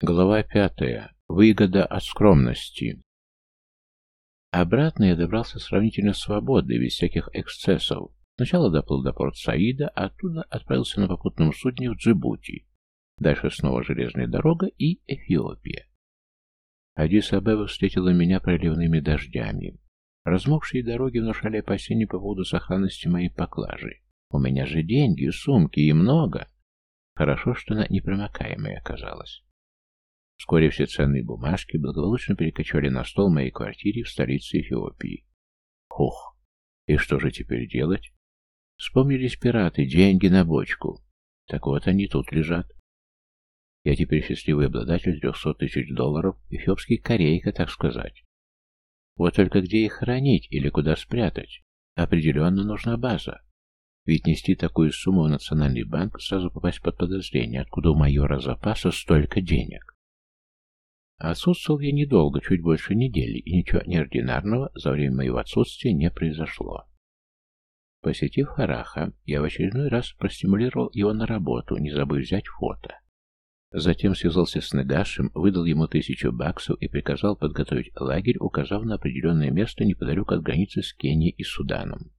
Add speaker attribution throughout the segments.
Speaker 1: Глава пятая. Выгода от скромности. Обратно я добрался сравнительно свободно без всяких эксцессов. Сначала доплыл до порт Саида, а оттуда отправился на попутном судне в Джибути. Дальше снова железная дорога и Эфиопия. Адис-Абеба встретила меня проливными дождями. Размокшие дороги внушали опасения по поводу сохранности моей поклажи. У меня же деньги, сумки и много. Хорошо, что она непромокаемая оказалась. Вскоре все ценные бумажки благополучно перекочевали на стол в моей квартире в столице Эфиопии. Хух, и что же теперь делать? Вспомнились пираты, деньги на бочку. Так вот они тут лежат. Я теперь счастливый обладатель трехсот тысяч долларов, эфиопский корейка, так сказать. Вот только где их хранить или куда спрятать? Определенно нужна база. Ведь нести такую сумму в Национальный банк, сразу попасть под подозрение, откуда у майора запаса столько денег. Отсутствовал я недолго, чуть больше недели, и ничего неординарного за время моего отсутствия не произошло. Посетив Хараха, я в очередной раз простимулировал его на работу, не забыв взять фото. Затем связался с Негашем, выдал ему тысячу баксов и приказал подготовить лагерь, указав на определенное место неподалеку от границы с Кенией и Суданом.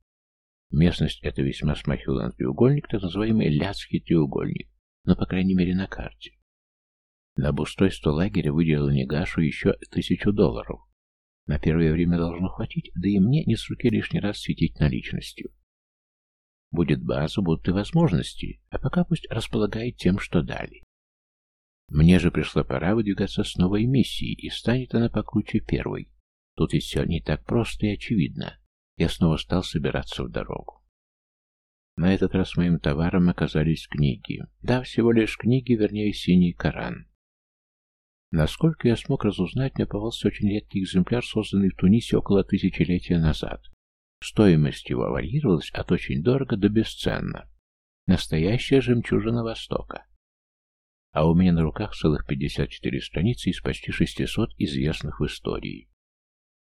Speaker 1: Местность эта весьма смахивала на треугольник, так называемый Ляцкий треугольник, но, по крайней мере, на карте. На обустройство лагеря выделил Негашу еще тысячу долларов. На первое время должно хватить, да и мне не с руки лишний раз светить наличностью. Будет база, будут и возможности, а пока пусть располагает тем, что дали. Мне же пришла пора выдвигаться с новой миссией, и станет она покруче первой. Тут и все не так просто и очевидно. Я снова стал собираться в дорогу. На этот раз моим товаром оказались книги. Да, всего лишь книги, вернее, синий Коран. Насколько я смог разузнать, мне попался очень редкий экземпляр, созданный в Тунисе около тысячелетия назад. Стоимость его варьировалась от очень дорого до бесценно. Настоящая жемчужина Востока. А у меня на руках целых 54 страницы из почти 600 известных в истории.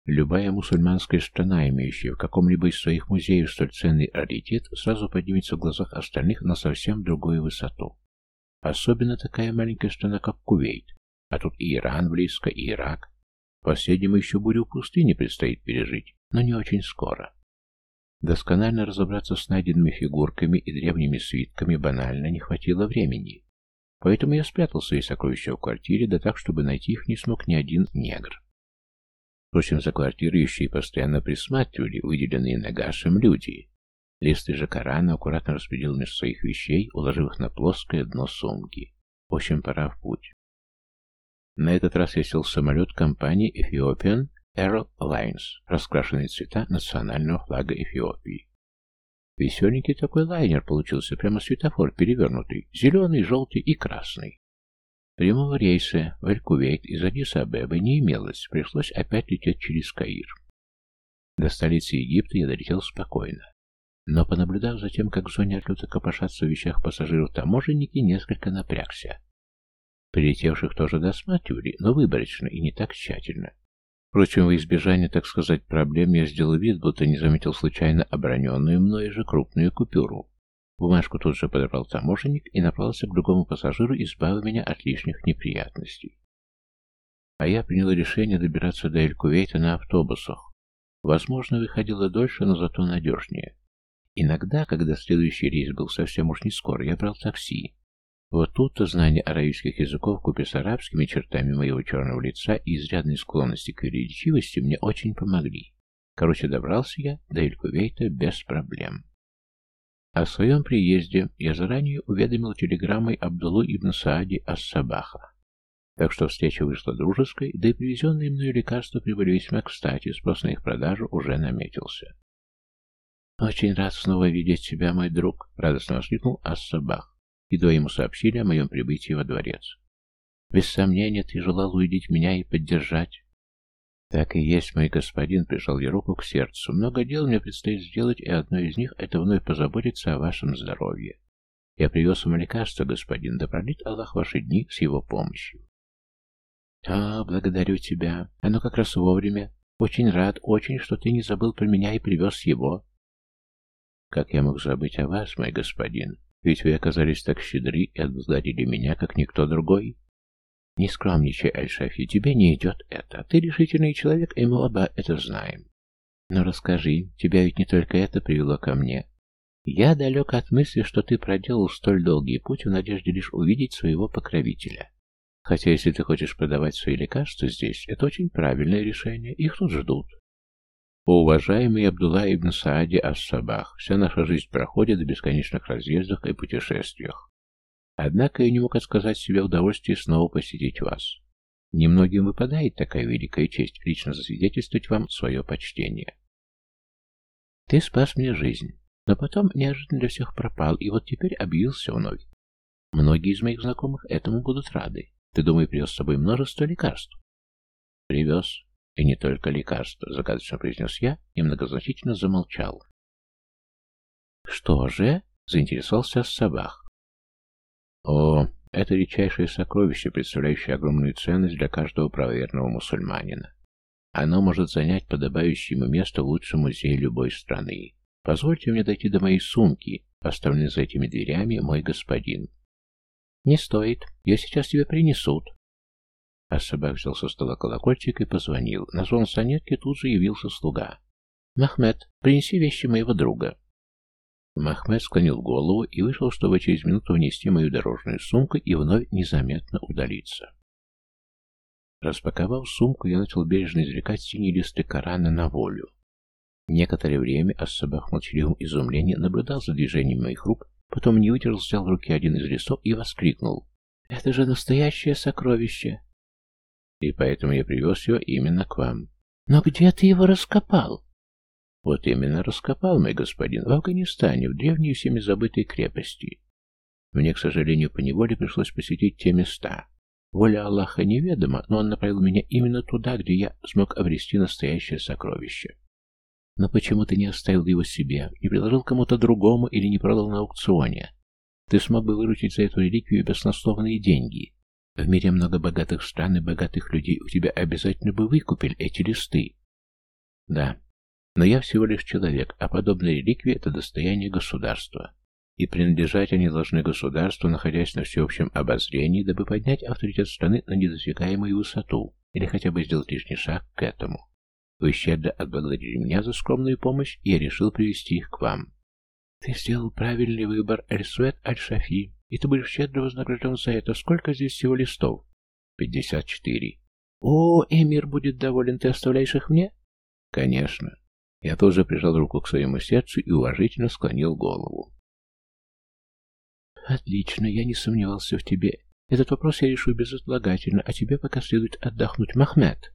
Speaker 1: Любая мусульманская страна, имеющая в каком-либо из своих музеев столь ценный раритет, сразу поднимется в глазах остальных на совсем другую высоту. Особенно такая маленькая страна, как Кувейт, а тут и Иран близко, и Ирак. Последнему еще бурю пустыни предстоит пережить, но не очень скоро. Досконально разобраться с найденными фигурками и древними свитками банально не хватило времени. Поэтому я спрятал свои сокровища в квартире, да так, чтобы найти их не смог ни один негр. Впрочем, за квартирой еще и постоянно присматривали выделенные Нагашем люди. Листы же Корана аккуратно распределил между своих вещей, уложив их на плоское дно сумки. В общем, пора в путь. На этот раз я сел в самолет компании Ethiopian Airlines, раскрашенные цвета национального флага Эфиопии. Веселенький такой лайнер получился, прямо светофор перевернутый, зеленый, желтый и красный. Прямого рейса в Эль-Кувейт из Адиса-Абебы не имелось, пришлось опять лететь через Каир. До столицы Египта я долетел спокойно. Но, понаблюдав за тем, как в зоне отлета копошатся в вещах пассажиров таможенники, несколько напрягся. Прилетевших тоже досматривали, но выборочно и не так тщательно. Впрочем, во избежание, так сказать, проблем я сделал вид, будто не заметил случайно оброненную мною же крупную купюру. Бумажку тут же подобрал таможенник и направился к другому пассажиру, избавив меня от лишних неприятностей. А я принял решение добираться до Эль-Кувейта на автобусах. Возможно, выходило дольше, но зато надежнее. Иногда, когда следующий рейс был совсем уж не скоро, я брал такси, вот тут-то знание аравийских языков купе с арабскими чертами моего черного лица и изрядной склонности к величивости мне очень помогли. Короче, добрался я до Эль-Кувейта без проблем. О своем приезде я заранее уведомил телеграммой Абдулу ибн Саади Ас-Сабаха. Так что встреча вышла дружеской, да и привезенные мною лекарства прибыли весьма кстати, спрос на их продажу уже наметился. «Очень рад снова видеть тебя, мой друг», — радостно воскликнул Ас-Сабах едва ему сообщили о моем прибытии во дворец. «Без сомнения, ты желал увидеть меня и поддержать». «Так и есть, мой господин», — прижал я руку к сердцу. «Много дел мне предстоит сделать, и одно из них — это вновь позаботиться о вашем здоровье. Я привез вам лекарство, господин, да пролит Аллах ваши дни с его помощью». «А, благодарю тебя. Оно как раз вовремя. Очень рад, очень, что ты не забыл про меня и привез его». «Как я мог забыть о вас, мой господин?» Ведь вы оказались так щедры и отблагодарили меня, как никто другой. Не скромничай, Аль-Шафи, тебе не идет это. Ты решительный человек, и мы оба это знаем. Но расскажи, тебя ведь не только это привело ко мне. Я далек от мысли, что ты проделал столь долгий путь в надежде лишь увидеть своего покровителя. Хотя, если ты хочешь продавать свои лекарства здесь, это очень правильное решение, их тут ждут. О, уважаемый Абдулла ибн Саади Ас-Сабах, вся наша жизнь проходит в бесконечных разъездах и путешествиях. Однако я не мог отказать себе удовольствие снова посетить вас. Немногим выпадает такая великая честь лично засвидетельствовать вам свое почтение. Ты спас мне жизнь, но потом неожиданно для всех пропал, и вот теперь объявился вновь. Многие из моих знакомых этому будут рады. Ты, думаю, привез с собой множество лекарств? Привез. И не только лекарства, загадочно произнес я и многозначительно замолчал. Что же? Заинтересовался Сабах. О, это редчайшее сокровище, представляющее огромную ценность для каждого правоверного мусульманина. Оно может занять подобающее ему место в лучшем музее любой страны. Позвольте мне дойти до моей сумки, поставленной за этими дверями, мой господин. Не стоит, я сейчас тебе принесут. А собак взял со стола колокольчик и позвонил. На звон сонетки тут же явился слуга. «Махмед, принеси вещи моего друга». Махмед склонил голову и вышел, чтобы через минуту внести мою дорожную сумку и вновь незаметно удалиться. Распаковав сумку, я начал бережно извлекать синие листы Корана на волю. Некоторое время Ассабах в молчаливом изумлении наблюдал за движением моих рук, потом не выдержал, взял в руки один из листов и воскликнул. «Это же настоящее сокровище!» «И поэтому я привез его именно к вам». «Но где ты его раскопал?» Вот именно раскопал, мой господин, в Афганистане, в древней всеми забытой крепости. Мне, к сожалению, поневоле пришлось посетить те места. Воля Аллаха неведома, но он направил меня именно туда, где я смог обрести настоящее сокровище. Но почему ты не оставил его себе, не предложил кому-то другому или не продал на аукционе? Ты смог бы выручить за эту реликвию баснословные деньги. В мире много богатых стран и богатых людей, у тебя обязательно бы выкупили эти листы. Да, но я всего лишь человек, а подобные реликвии – это достояние государства. И принадлежать они должны государству, находясь на всеобщем обозрении, дабы поднять авторитет страны на недосягаемую высоту, или хотя бы сделать лишний шаг к этому. Вы щедро отблагодарили меня за скромную помощь, и я решил привести их к вам. Ты сделал правильный выбор, Эльсуэт Аль-Шафи, и ты будешь щедро вознагражден за это. Сколько здесь всего листов? Пятьдесят четыре. О, Эмир будет доволен, ты оставляешь их мне? Конечно. Я тоже прижал руку к своему сердцу и уважительно склонил голову. «Отлично, я не сомневался в тебе. Этот вопрос я решу безотлагательно, а тебе пока следует отдохнуть, Махмед!»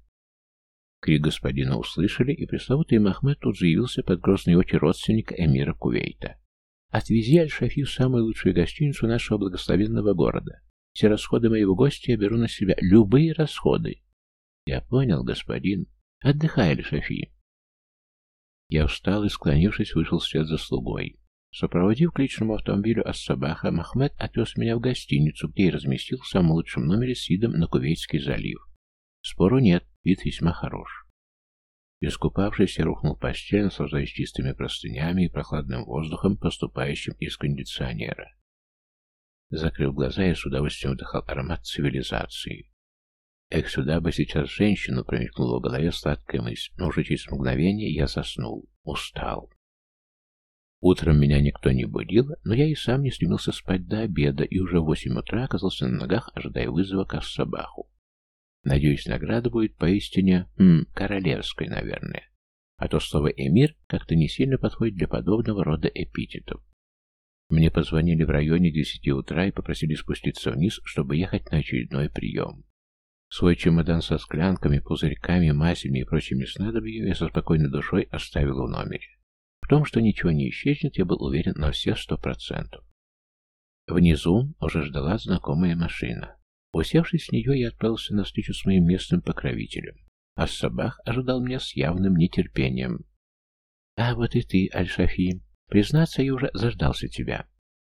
Speaker 1: Крик господина услышали, и пресловутый Махмед тут же явился под грозные очи родственника эмира Кувейта. «Отвези Аль-Шафи в самую лучшую гостиницу нашего благословенного города. Все расходы моего гостя я беру на себя, любые расходы». «Я понял, господин. Отдыхай, Аль-Шафи». Я встал и, склонившись, вышел вслед за слугой. Сопроводив к личному автомобилю Ассабаха, Махмед отвез меня в гостиницу, где и разместил в самом лучшем номере с видом на Кувейтский залив. Спору нет, вид весьма хорош. Искупавшись, я рухнул в постель, наслаждаясь чистыми простынями и прохладным воздухом, поступающим из кондиционера. Закрыв глаза, я с удовольствием вдыхал аромат цивилизации. Эх, сюда бы сейчас женщину, промелькнула в голове сладкая мысль, но уже через мгновение я заснул, устал. Утром меня никто не будил, но я и сам не стремился спать до обеда, и уже в восемь утра оказался на ногах, ожидая вызова к Ассабаху. Надеюсь, награда будет поистине, м, королевской, наверное. А то слово «эмир» как-то не сильно подходит для подобного рода эпитетов. Мне позвонили в районе десяти утра и попросили спуститься вниз, чтобы ехать на очередной прием. Свой чемодан со склянками, пузырьками, мазями и прочими снадобьями я со спокойной душой оставил в номере. В том, что ничего не исчезнет, я был уверен на все сто процентов. Внизу уже ждала знакомая машина. Усевшись с нее, я отправился на встречу с моим местным покровителем. А Сабах ожидал меня с явным нетерпением. «А вот и ты, Аль-Шафи. Признаться, я уже заждался тебя.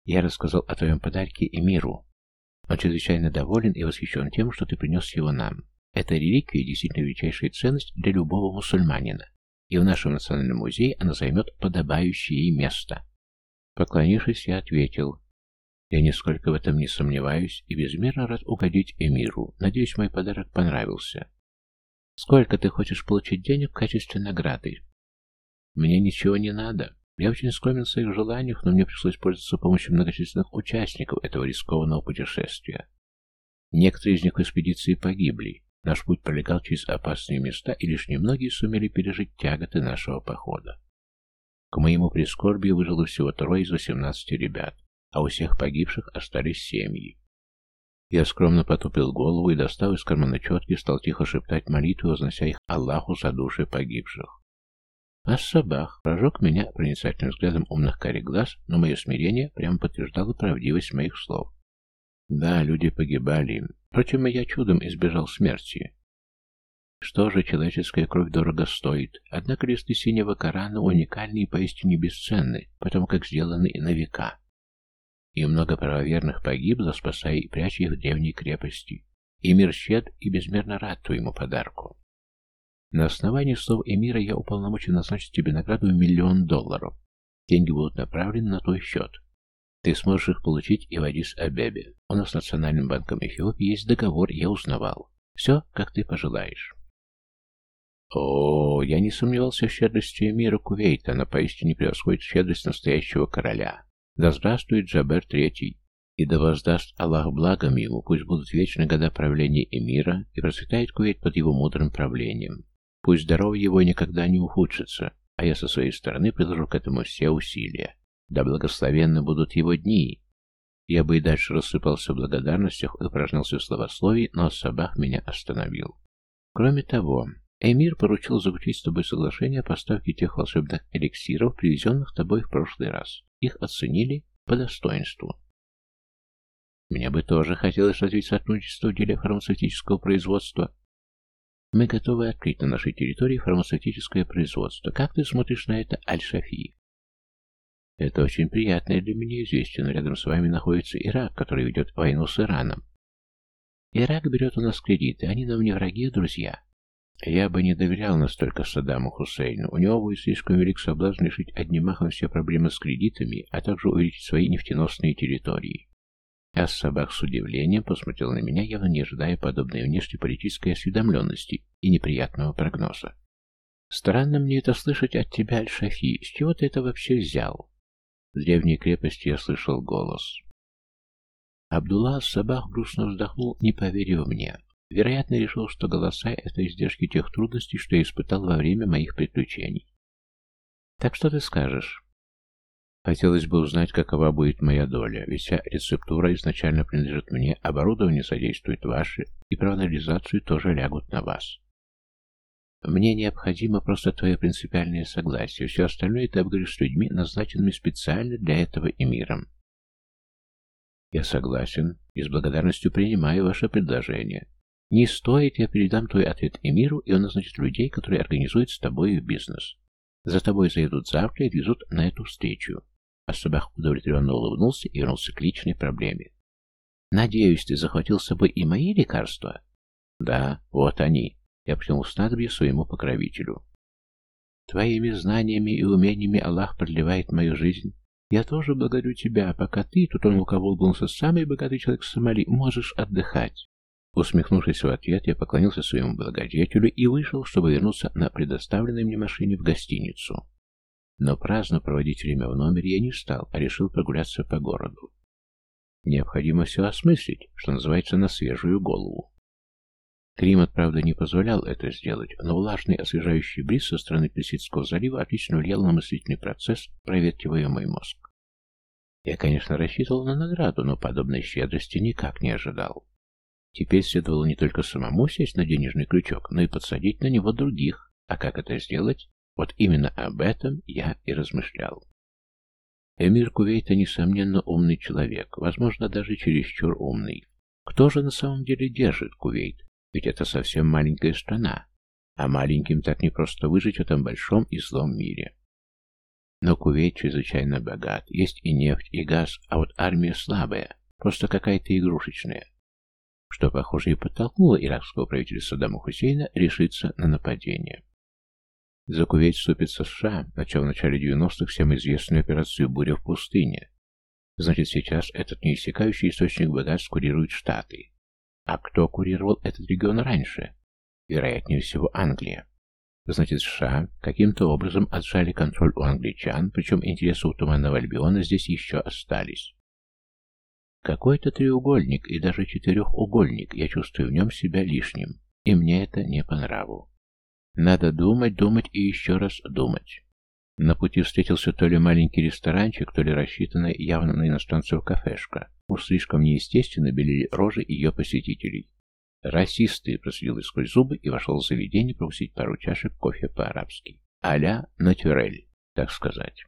Speaker 1: Я рассказал о твоем подарке Эмиру. Он чрезвычайно доволен и восхищен тем, что ты принес его нам. Эта реликвия действительно величайшая ценность для любого мусульманина, и в нашем национальном музее она займет подобающее ей место. Поклонившись, я ответил, Я нисколько в этом не сомневаюсь и безмерно рад угодить Эмиру. Надеюсь, мой подарок понравился. Сколько ты хочешь получить денег в качестве награды? Мне ничего не надо. Я очень скромен в своих желаниях, но мне пришлось пользоваться помощью многочисленных участников этого рискованного путешествия. Некоторые из них в экспедиции погибли. Наш путь пролегал через опасные места, и лишь немногие сумели пережить тяготы нашего похода. К моему прискорбию выжило всего трое из восемнадцати ребят а у всех погибших остались семьи. Я скромно потупил голову и, достав из кармана четки, стал тихо шептать молитвы, вознося их Аллаху за души погибших. А Сабах прожег меня проницательным взглядом умных карих глаз, но мое смирение прямо подтверждало правдивость моих слов. Да, люди погибали. Впрочем, я чудом избежал смерти. Что же, человеческая кровь дорого стоит. Однако листы синего Корана уникальны и поистине бесценны, потому как сделаны на века и много правоверных погибло, спасая и пряча их в древней крепости. И мир щед и безмерно рад твоему подарку. На основании слов Эмира я уполномочен назначить тебе награду в миллион долларов. Деньги будут направлены на твой счет. Ты сможешь их получить и в Адис-Абебе. У нас с Национальным банком Эфиопии есть договор, я узнавал. Все, как ты пожелаешь. О, я не сомневался в щедрости Эмира Кувейта, она поистине превосходит щедрость настоящего короля. Да здравствует Джабер Третий, и да воздаст Аллах благом ему, пусть будут вечные года правления эмира, и процветает Кувейт под его мудрым правлением. Пусть здоровье его никогда не ухудшится, а я со своей стороны приложу к этому все усилия. Да благословенны будут его дни. Я бы и дальше рассыпался в благодарностях и упражнялся в словословии, но Сабах меня остановил. Кроме того, Эмир поручил заключить с тобой соглашение о поставке тех волшебных эликсиров, привезенных тобой в прошлый раз. Их оценили по достоинству. Мне бы тоже хотелось развить сотрудничество в деле фармацевтического производства. Мы готовы открыть на нашей территории фармацевтическое производство. Как ты смотришь на это, Аль-Шафи? Это очень приятное для меня известие, но рядом с вами находится Ирак, который ведет войну с Ираном. Ирак берет у нас кредиты, они нам не враги, а друзья. Я бы не доверял настолько Саддаму Хусейну. У него будет слишком велик соблазн решить одним махом все проблемы с кредитами, а также увеличить свои нефтеносные территории. Ас-Сабах с удивлением посмотрел на меня, явно не ожидая подобной внешнеполитической осведомленности и неприятного прогноза. «Странно мне это слышать от тебя, Аль-Шафи. С чего ты это вообще взял?» В древней крепости я слышал голос. Абдулла Сабах грустно вздохнул, не поверив мне. Вероятно, решил, что голоса — это издержки тех трудностей, что я испытал во время моих приключений. Так что ты скажешь? Хотелось бы узнать, какова будет моя доля, ведь вся рецептура изначально принадлежит мне, оборудование содействует ваше, и право на реализацию тоже лягут на вас. Мне необходимо просто твое принципиальное согласие, все остальное ты обговоришь с людьми, назначенными специально для этого и миром. Я согласен и с благодарностью принимаю ваше предложение. Не стоит, я передам твой ответ Эмиру, и он назначит людей, которые организуют с тобой бизнес. За тобой заедут завтра и отвезут на эту встречу. Асабах удовлетворенно улыбнулся и вернулся к личной проблеме. «Надеюсь, ты захватил с собой и мои лекарства?» «Да, вот они». Я протянул снадобье своему покровителю. «Твоими знаниями и умениями Аллах продлевает мою жизнь. Я тоже благодарю тебя, пока ты, тут он лукаво улыбнулся, самый богатый человек в Сомали, можешь отдыхать». Усмехнувшись в ответ, я поклонился своему благодетелю и вышел, чтобы вернуться на предоставленной мне машине в гостиницу. Но праздно проводить время в номере я не стал, а решил прогуляться по городу. Необходимо все осмыслить, что называется, на свежую голову. Климат, правда, не позволял это сделать, но влажный освежающий бриз со стороны Плесицкого залива отлично влиял на мыслительный процесс, проветривая мой мозг. Я, конечно, рассчитывал на награду, но подобной щедрости никак не ожидал. Теперь следовало не только самому сесть на денежный крючок, но и подсадить на него других. А как это сделать? Вот именно об этом я и размышлял. Эмир Кувейта, несомненно, умный человек, возможно, даже чересчур умный. Кто же на самом деле держит Кувейт? Ведь это совсем маленькая страна, а маленьким так не просто выжить в этом большом и злом мире. Но Кувейт чрезвычайно богат, есть и нефть, и газ, а вот армия слабая, просто какая-то игрушечная что, похоже, и подтолкнуло иракского правителя Саддама Хусейна решиться на нападение. За Кувейт вступит США, начав в начале 90-х всем известную операцию «Буря в пустыне». Значит, сейчас этот неиссякающий источник богатств курирует Штаты. А кто курировал этот регион раньше? Вероятнее всего, Англия. Значит, США каким-то образом отжали контроль у англичан, причем интересы у Туманного Альбиона здесь еще остались. Какой-то треугольник и даже четырехугольник, я чувствую в нем себя лишним, и мне это не по нраву. Надо думать, думать и еще раз думать. На пути встретился то ли маленький ресторанчик, то ли рассчитанная явно на иностранцев кафешка. Уж слишком неестественно белели рожи ее посетителей. «Расисты!» — просидел сквозь зубы и вошел в заведение просить пару чашек кофе по-арабски. «А-ля натюрель», так сказать.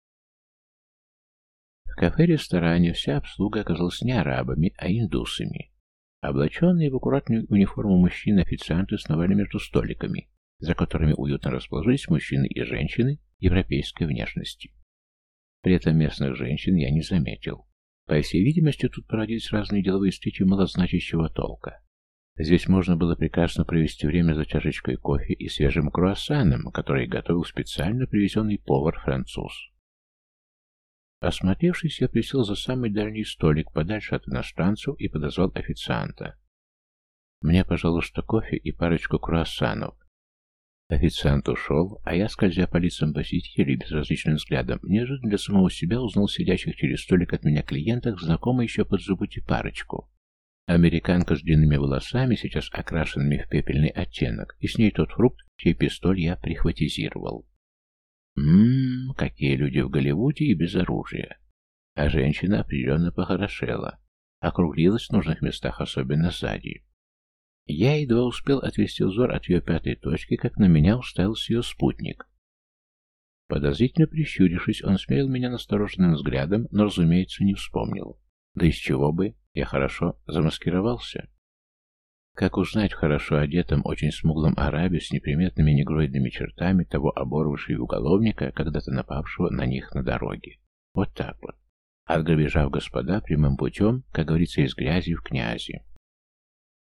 Speaker 1: Кафе-ресторане вся обслуга оказалась не арабами, а индусами. Облаченные в аккуратную униформу мужчины-официанты сновали между столиками, за которыми уютно расположились мужчины и женщины европейской внешности. При этом местных женщин я не заметил. По всей видимости, тут проводились разные деловые встречи малозначащего толка. Здесь можно было прекрасно провести время за чашечкой кофе и свежим круассаном, который готовил специально привезенный повар-француз. Осмотревшись, я присел за самый дальний столик, подальше от иностранцев, и подозвал официанта. «Мне, пожалуйста, кофе и парочку круассанов». Официант ушел, а я, скользя по лицам посетителей безразличным взглядом, неожиданно для самого себя узнал сидящих через столик от меня клиентах, знакомый еще под зубути парочку. Американка с длинными волосами, сейчас окрашенными в пепельный оттенок, и с ней тот фрукт, чей пистоль я прихватизировал. Ммм, какие люди в Голливуде и без оружия. А женщина определенно похорошела. Округлилась в нужных местах, особенно сзади. Я едва успел отвести взор от ее пятой точки, как на меня уставился ее спутник. Подозрительно прищурившись, он смерил меня настороженным взглядом, но, разумеется, не вспомнил. Да из чего бы? Я хорошо замаскировался. Как узнать хорошо одетым, очень смуглом арабе с неприметными негроидными чертами того оборвавшего уголовника, когда-то напавшего на них на дороге? Вот так вот. От грабежа в господа прямым путем, как говорится, из грязи в князи.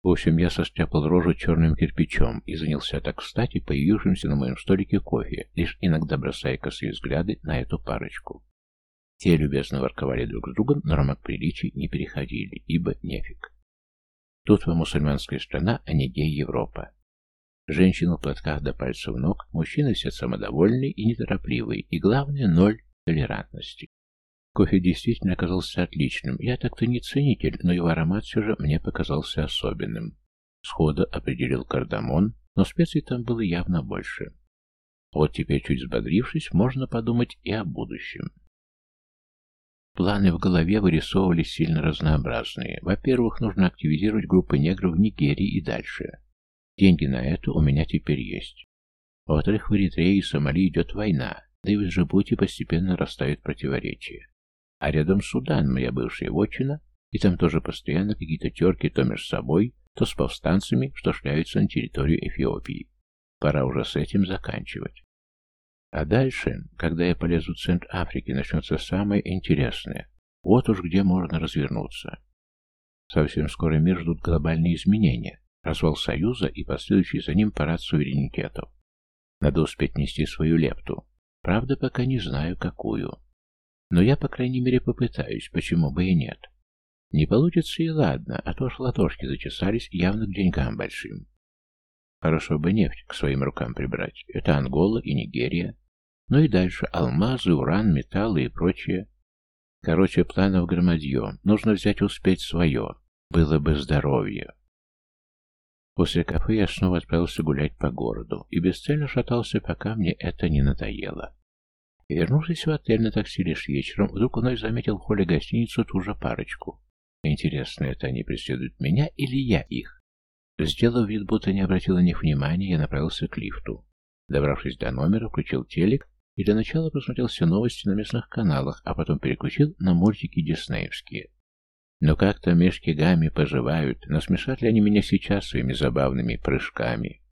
Speaker 1: В общем, я состряпал рожу черным кирпичом и занялся так кстати появившимся на моем столике кофе, лишь иногда бросая косые взгляды на эту парочку. Те любезно ворковали друг с другом, но рамок приличий не переходили, ибо нефиг. Тут вам мусульманская страна, а не гей-Европа. Женщины в платках до пальцев ног, мужчины все самодовольные и неторопливые, и главное, ноль толерантности. Кофе действительно оказался отличным. Я так-то не ценитель, но его аромат все же мне показался особенным. Схода определил кардамон, но специй там было явно больше. Вот теперь, чуть взбодрившись, можно подумать и о будущем. Планы в голове вырисовывались сильно разнообразные. Во-первых, нужно активизировать группы негров в Нигерии и дальше. Деньги на это у меня теперь есть. Во-вторых, в Эритрее и Сомали идет война, да и в Джибути постепенно растают противоречия. А рядом Судан, моя бывшая вотчина, и там тоже постоянно какие-то терки то между собой, то с повстанцами, что шляются на территорию Эфиопии. Пора уже с этим заканчивать. А дальше, когда я полезу в центр Африки, начнется самое интересное. Вот уж где можно развернуться. Совсем скоро мир ждут глобальные изменения, развал Союза и последующий за ним парад суверенитетов. Надо успеть нести свою лепту. Правда, пока не знаю, какую. Но я, по крайней мере, попытаюсь, почему бы и нет. Не получится и ладно, а то ж ладошки зачесались явно к деньгам большим. Хорошо бы нефть к своим рукам прибрать. Это Ангола и Нигерия. Ну и дальше алмазы, уран, металлы и прочее. Короче, планов громадье. Нужно взять успеть свое. Было бы здоровье. После кафе я снова отправился гулять по городу и бесцельно шатался, пока мне это не надоело. вернувшись в отель на такси лишь вечером, вдруг вновь заметил в холле гостиницу ту же парочку. Интересно, это они преследуют меня или я их? Сделав вид, будто не обратил на них внимания, я направился к лифту. Добравшись до номера, включил телек и для начала посмотрел все новости на местных каналах, а потом переключил на мультики диснеевские. Но как-то мешки Гами поживают, насмешат ли они меня сейчас своими забавными прыжками?